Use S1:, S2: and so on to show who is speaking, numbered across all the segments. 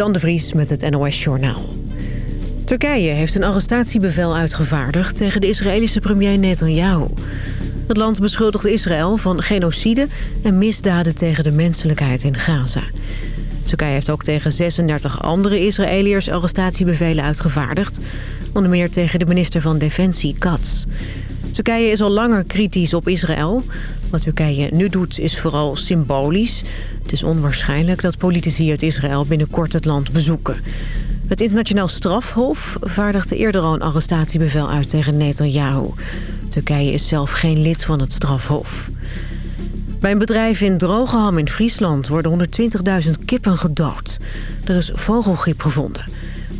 S1: Suzanne de Vries met het NOS Journaal. Turkije heeft een arrestatiebevel uitgevaardigd tegen de Israëlische premier Netanyahu. Het land beschuldigt Israël van genocide en misdaden tegen de menselijkheid in Gaza. Turkije heeft ook tegen 36 andere Israëliërs arrestatiebevelen uitgevaardigd. Onder meer tegen de minister van Defensie, Katz. Turkije is al langer kritisch op Israël. Wat Turkije nu doet is vooral symbolisch. Het is onwaarschijnlijk dat politici uit Israël binnenkort het land bezoeken. Het internationaal strafhof vaardigde eerder al een arrestatiebevel uit tegen Netanyahu. Turkije is zelf geen lid van het strafhof. Bij een bedrijf in Drogeham in Friesland worden 120.000 kippen gedood. Er is vogelgriep gevonden.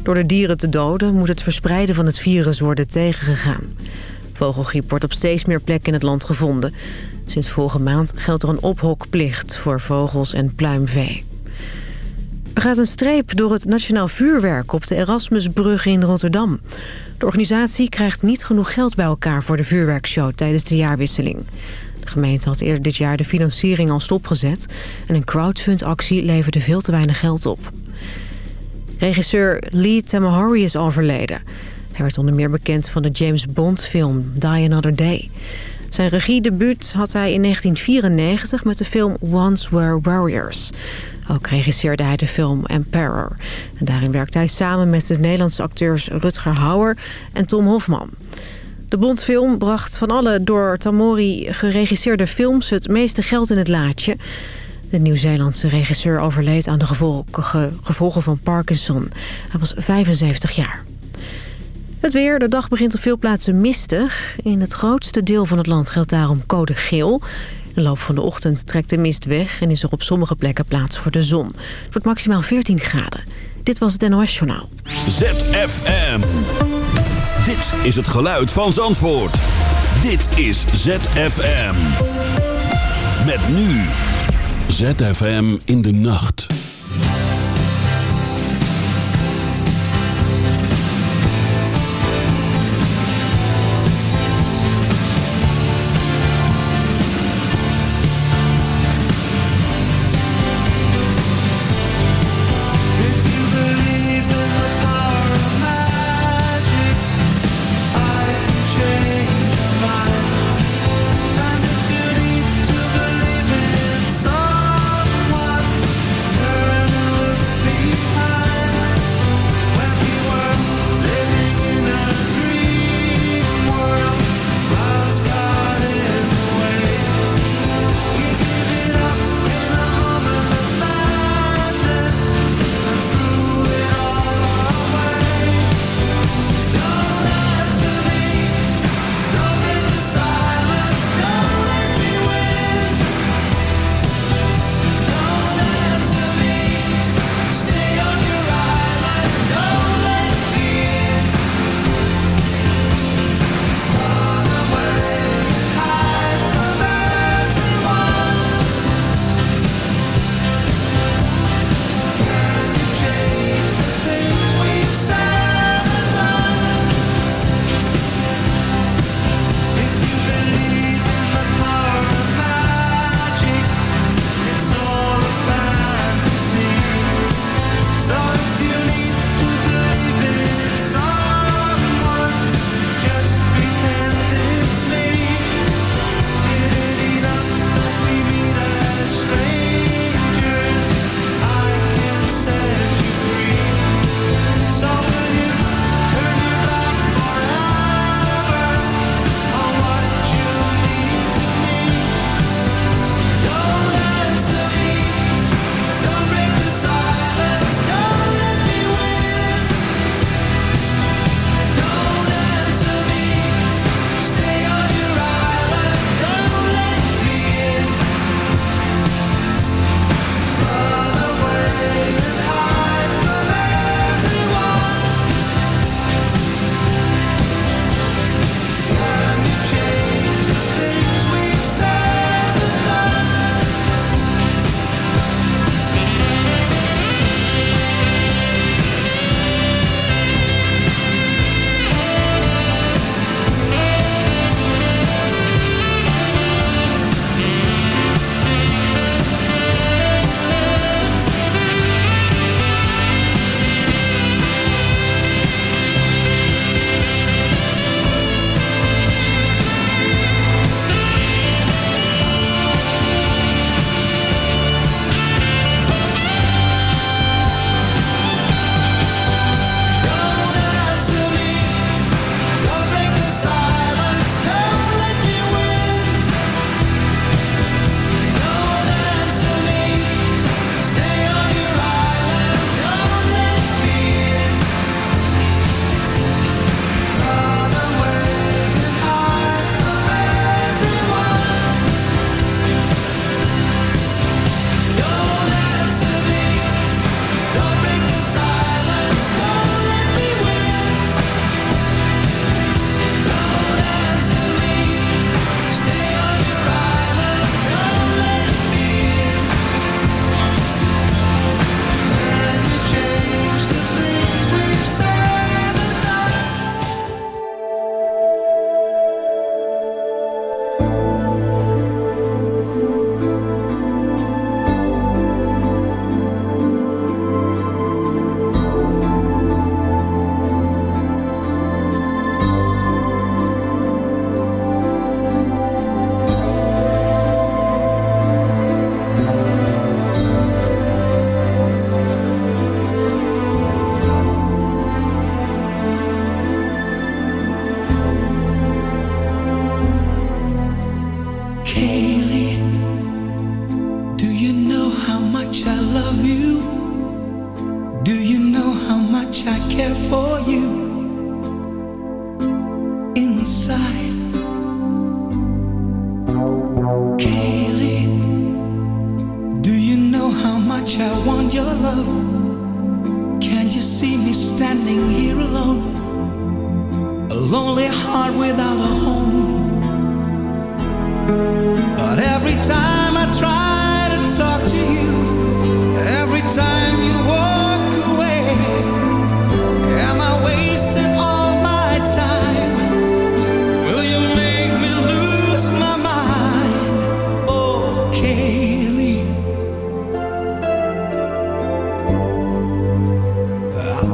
S1: Door de dieren te doden moet het verspreiden van het virus worden tegengegaan. Vogelgriep wordt op steeds meer plekken in het land gevonden. Sinds vorige maand geldt er een ophokplicht voor vogels en pluimvee. Er gaat een streep door het nationaal vuurwerk op de Erasmusbrug in Rotterdam. De organisatie krijgt niet genoeg geld bij elkaar voor de vuurwerkshow tijdens de jaarwisseling. De gemeente had eerder dit jaar de financiering al stopgezet... en een crowdfundactie leverde veel te weinig geld op. Regisseur Lee Tamahori is overleden. Hij werd onder meer bekend van de James Bond film Die Another Day. Zijn regiedebuut had hij in 1994 met de film Once Were Warriors. Ook regisseerde hij de film Emperor. En daarin werkte hij samen met de Nederlandse acteurs Rutger Hauer en Tom Hofman. De Bondfilm bracht van alle door Tamori geregisseerde films het meeste geld in het laadje. De Nieuw-Zeelandse regisseur overleed aan de gevolgen van Parkinson. Hij was 75 jaar. Het weer. De dag begint op veel plaatsen mistig. In het grootste deel van het land geldt daarom code geel. De loop van de ochtend trekt de mist weg... en is er op sommige plekken plaats voor de zon. Het wordt maximaal 14 graden. Dit was het NOS Journaal.
S2: ZFM. Dit is het geluid van Zandvoort. Dit is ZFM. Met nu. ZFM in de nacht.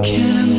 S3: Can I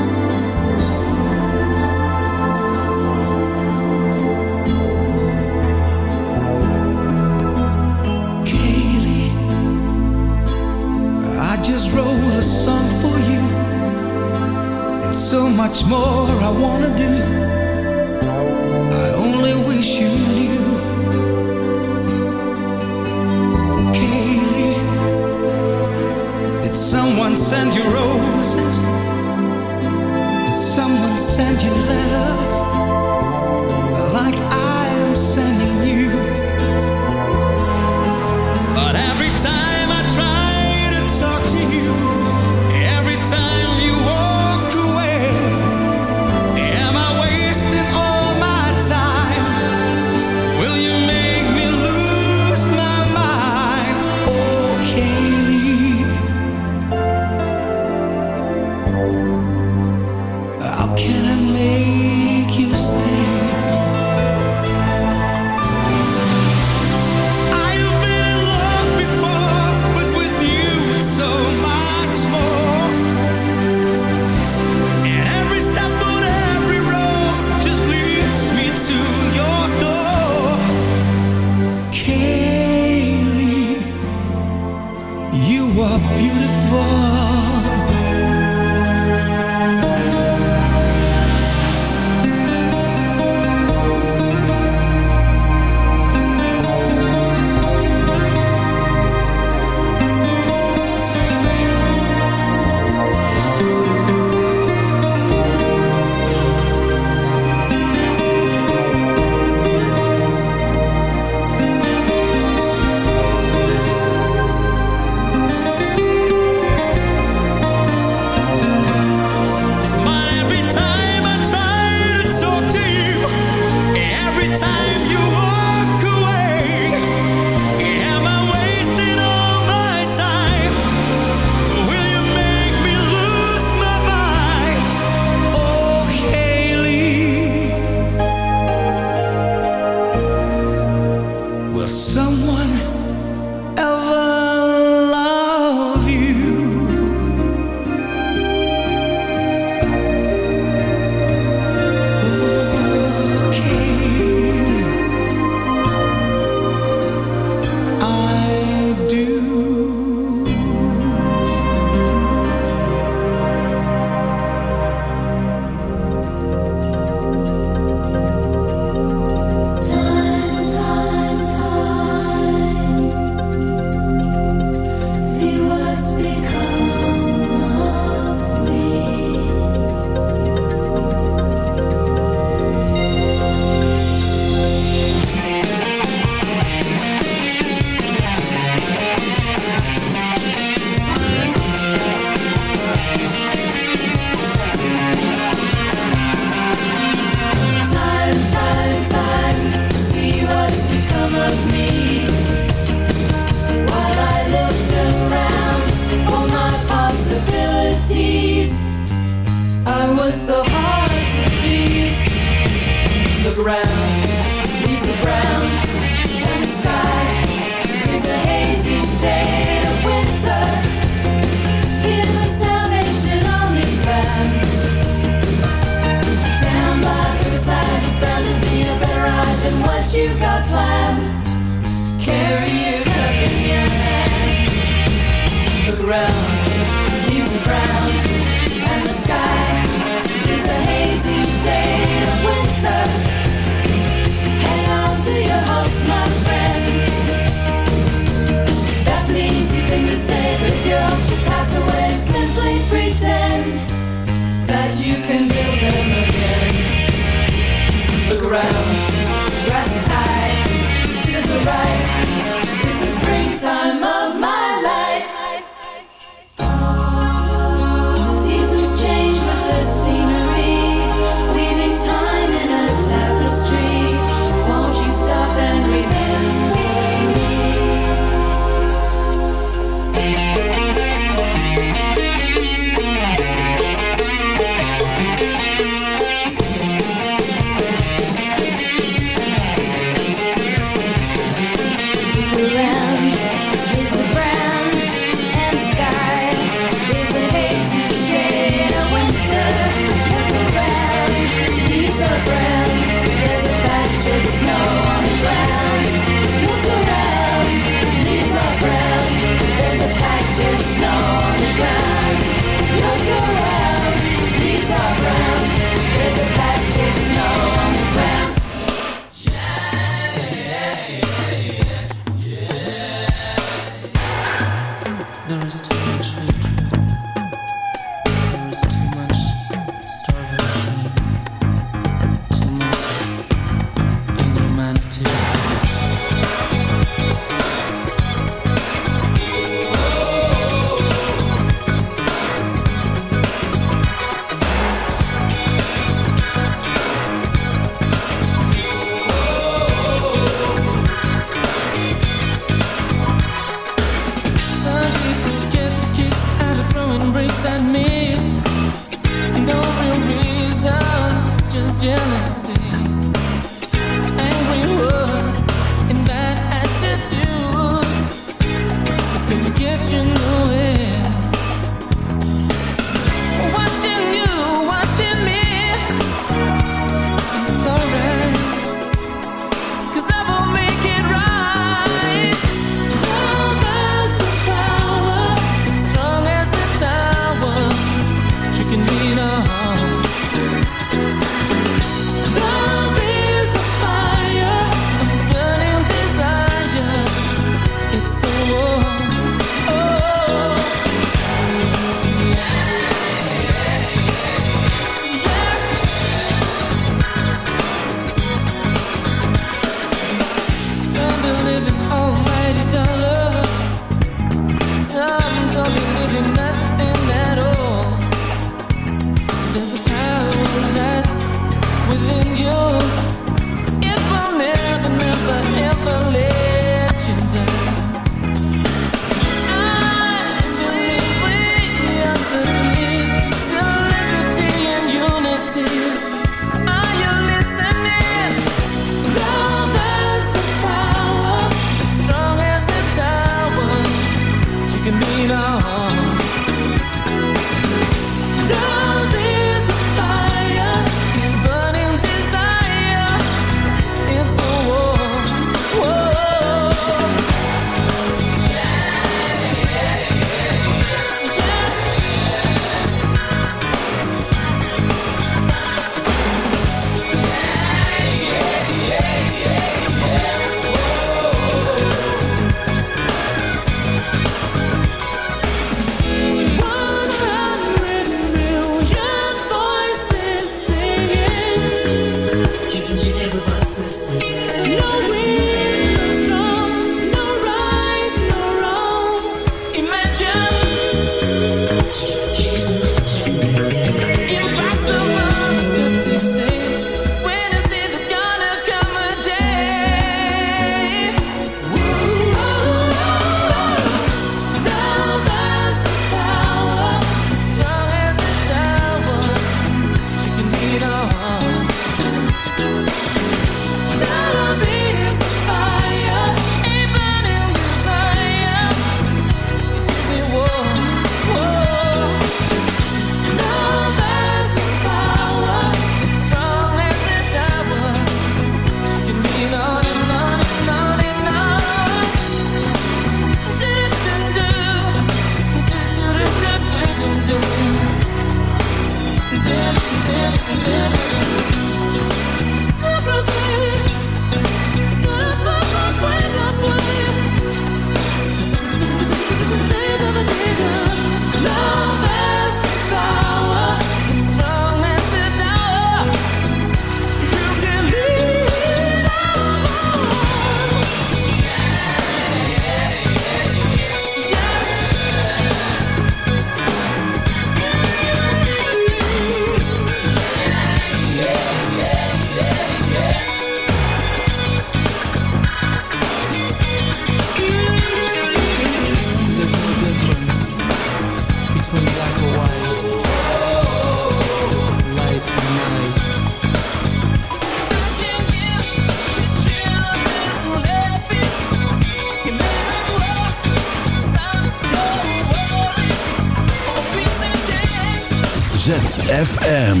S4: ZFM.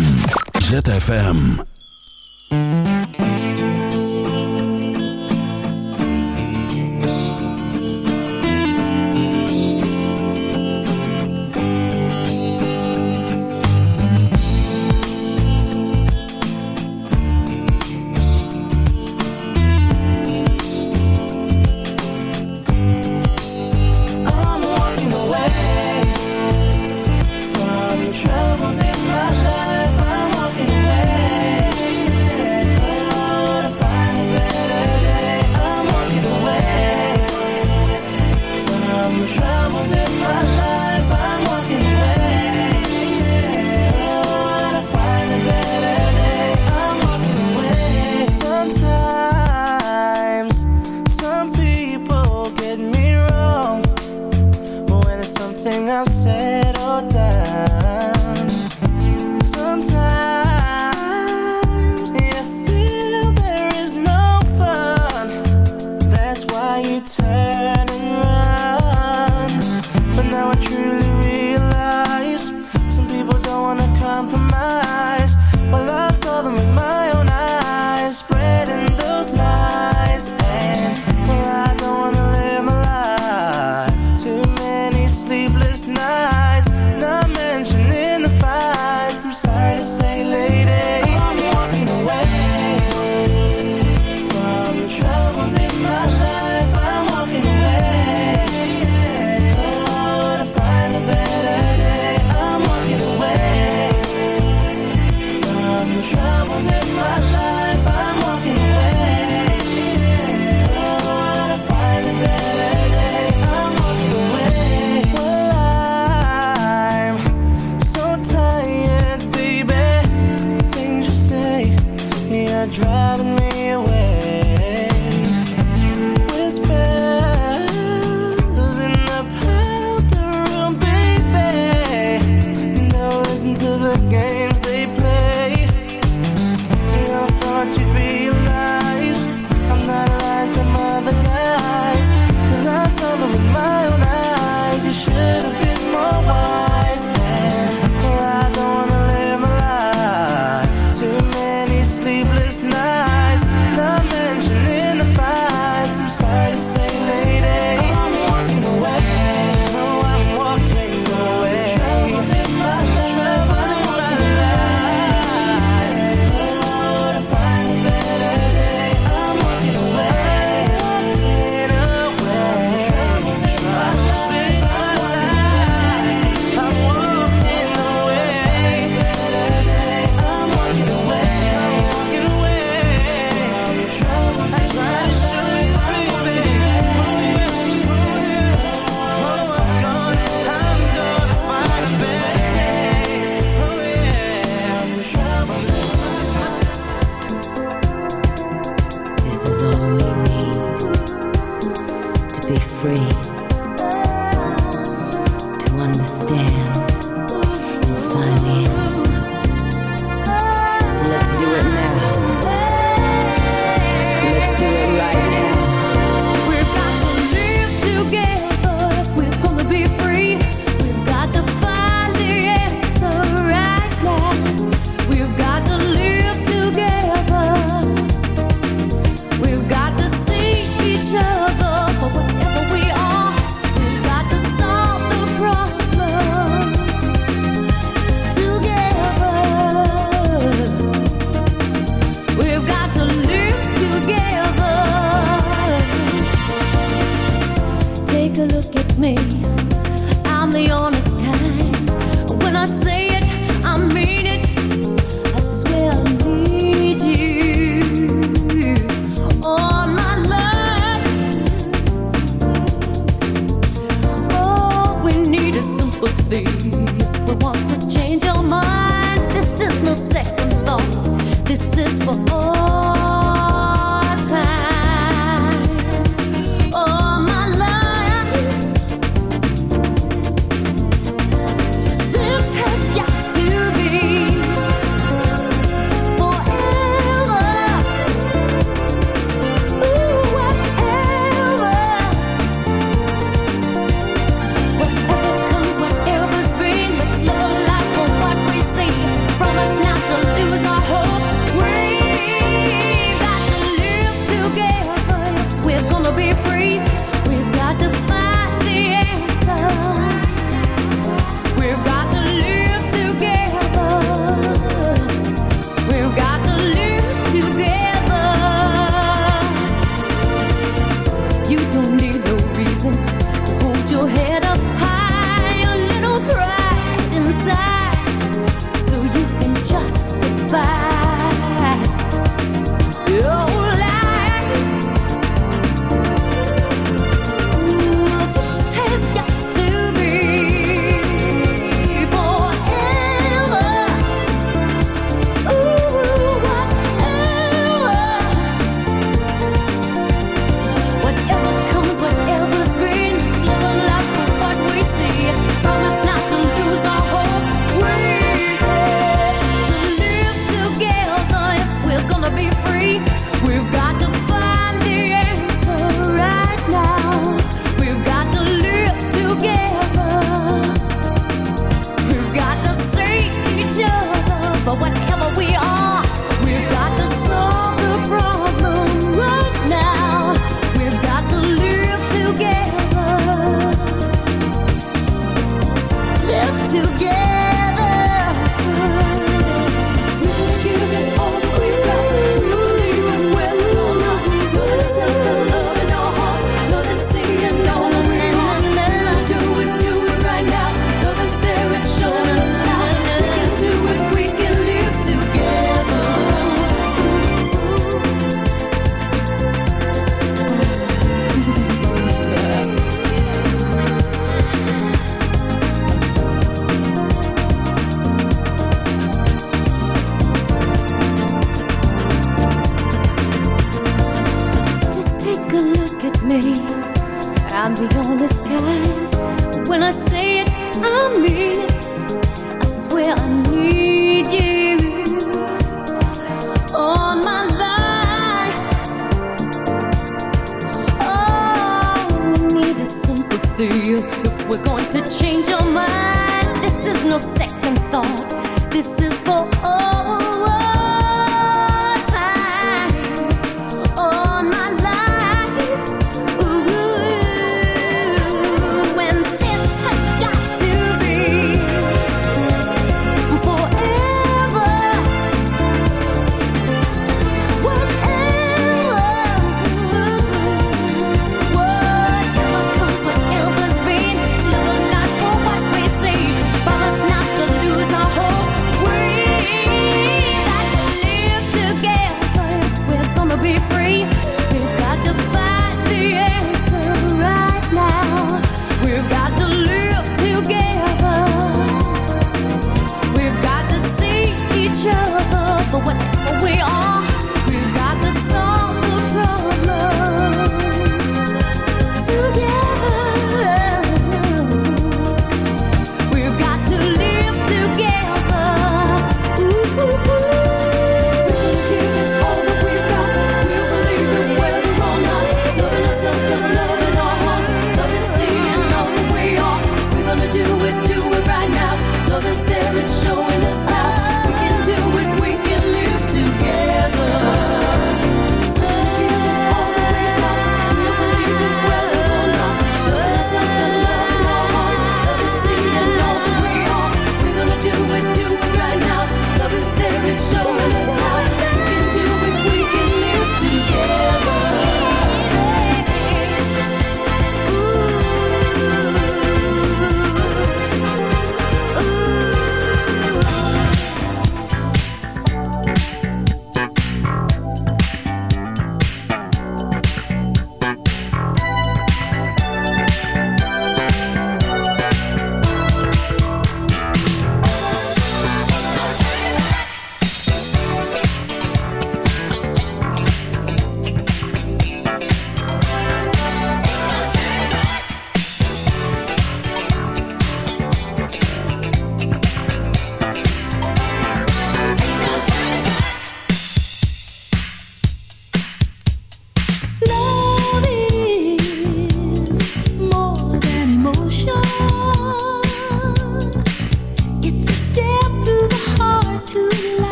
S4: ZFM.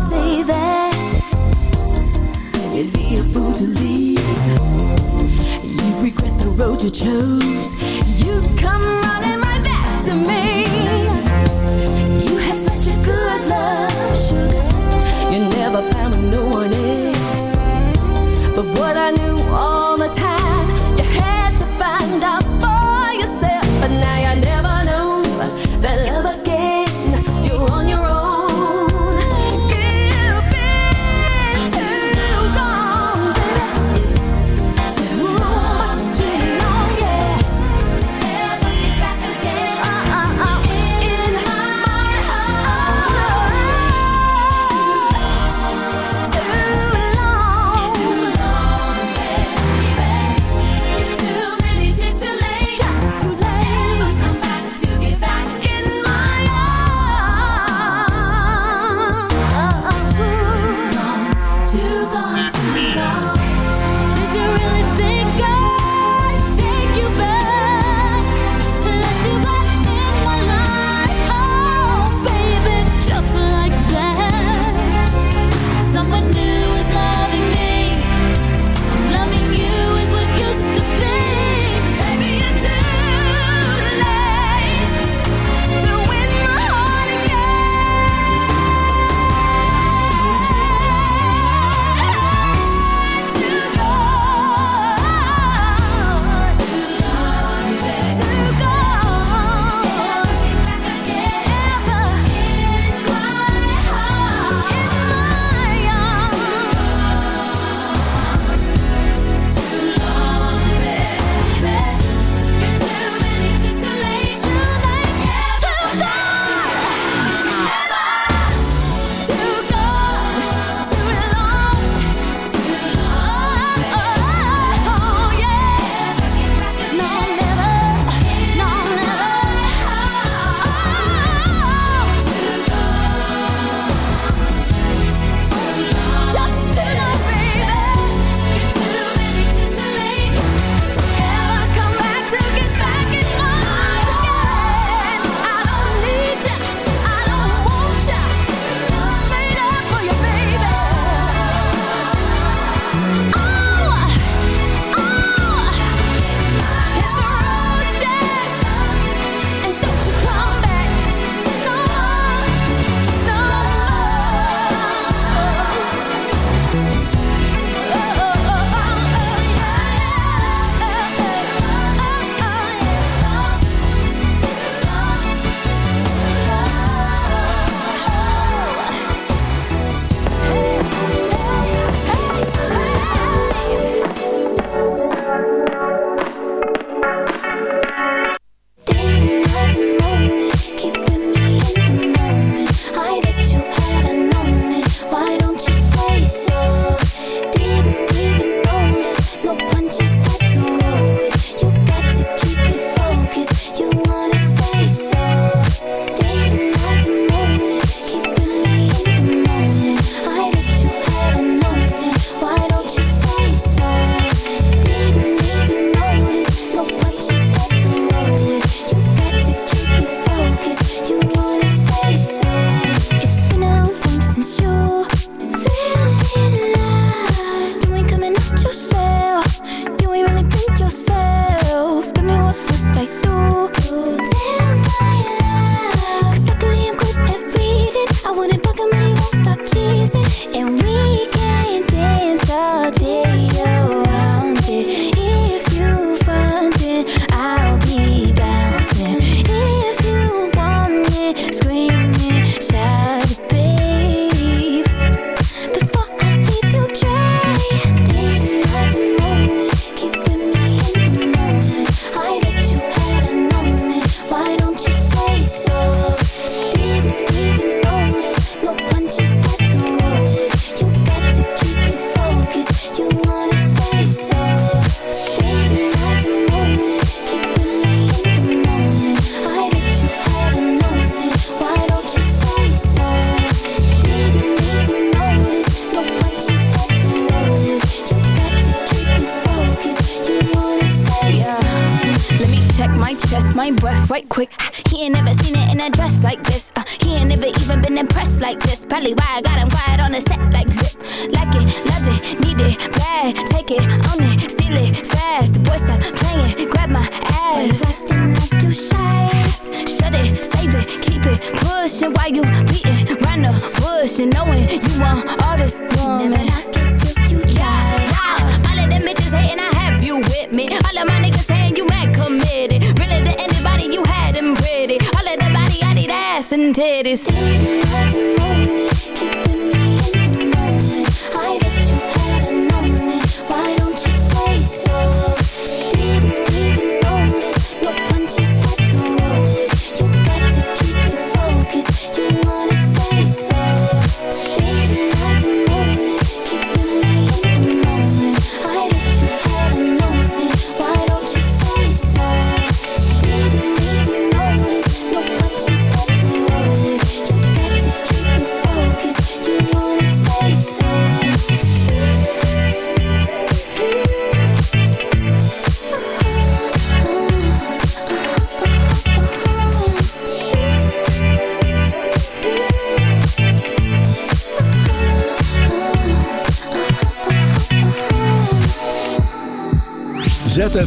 S5: say that you'd be a fool to leave. You'd regret the road you chose. You'd come running right back to me. You had such a good love, sugar. You never found with no one else. But what I knew all the time.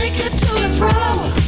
S6: take it to the
S7: throne.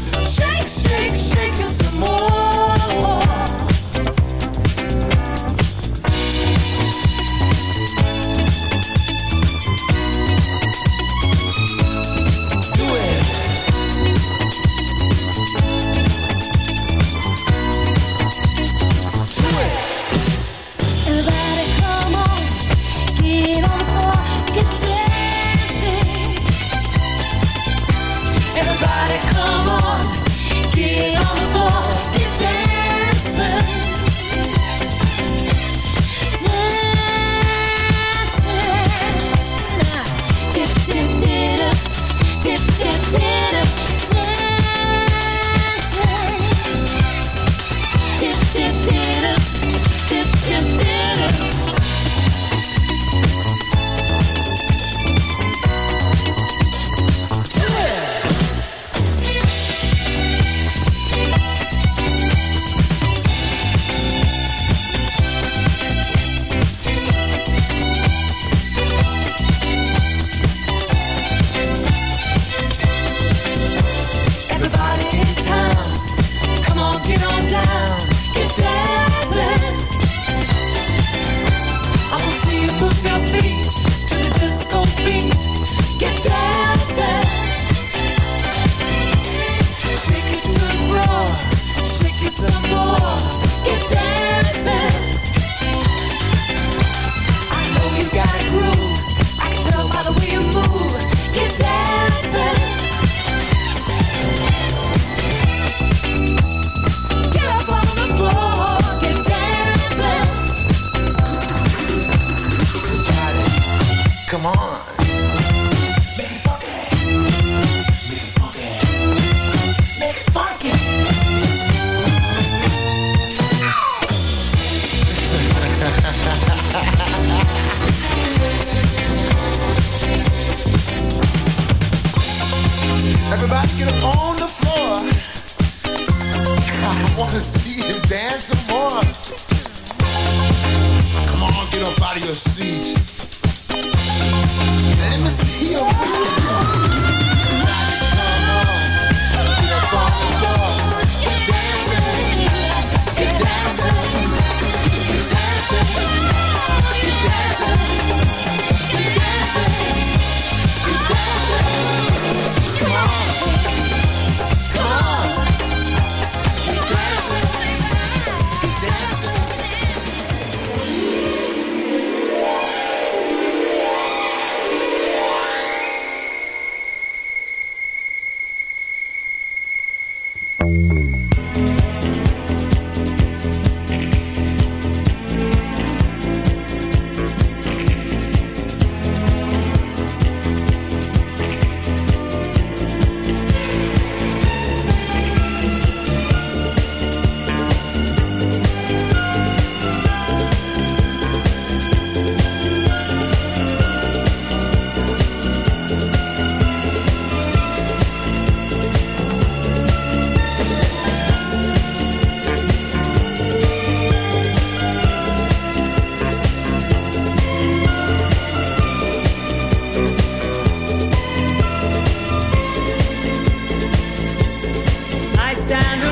S7: Stand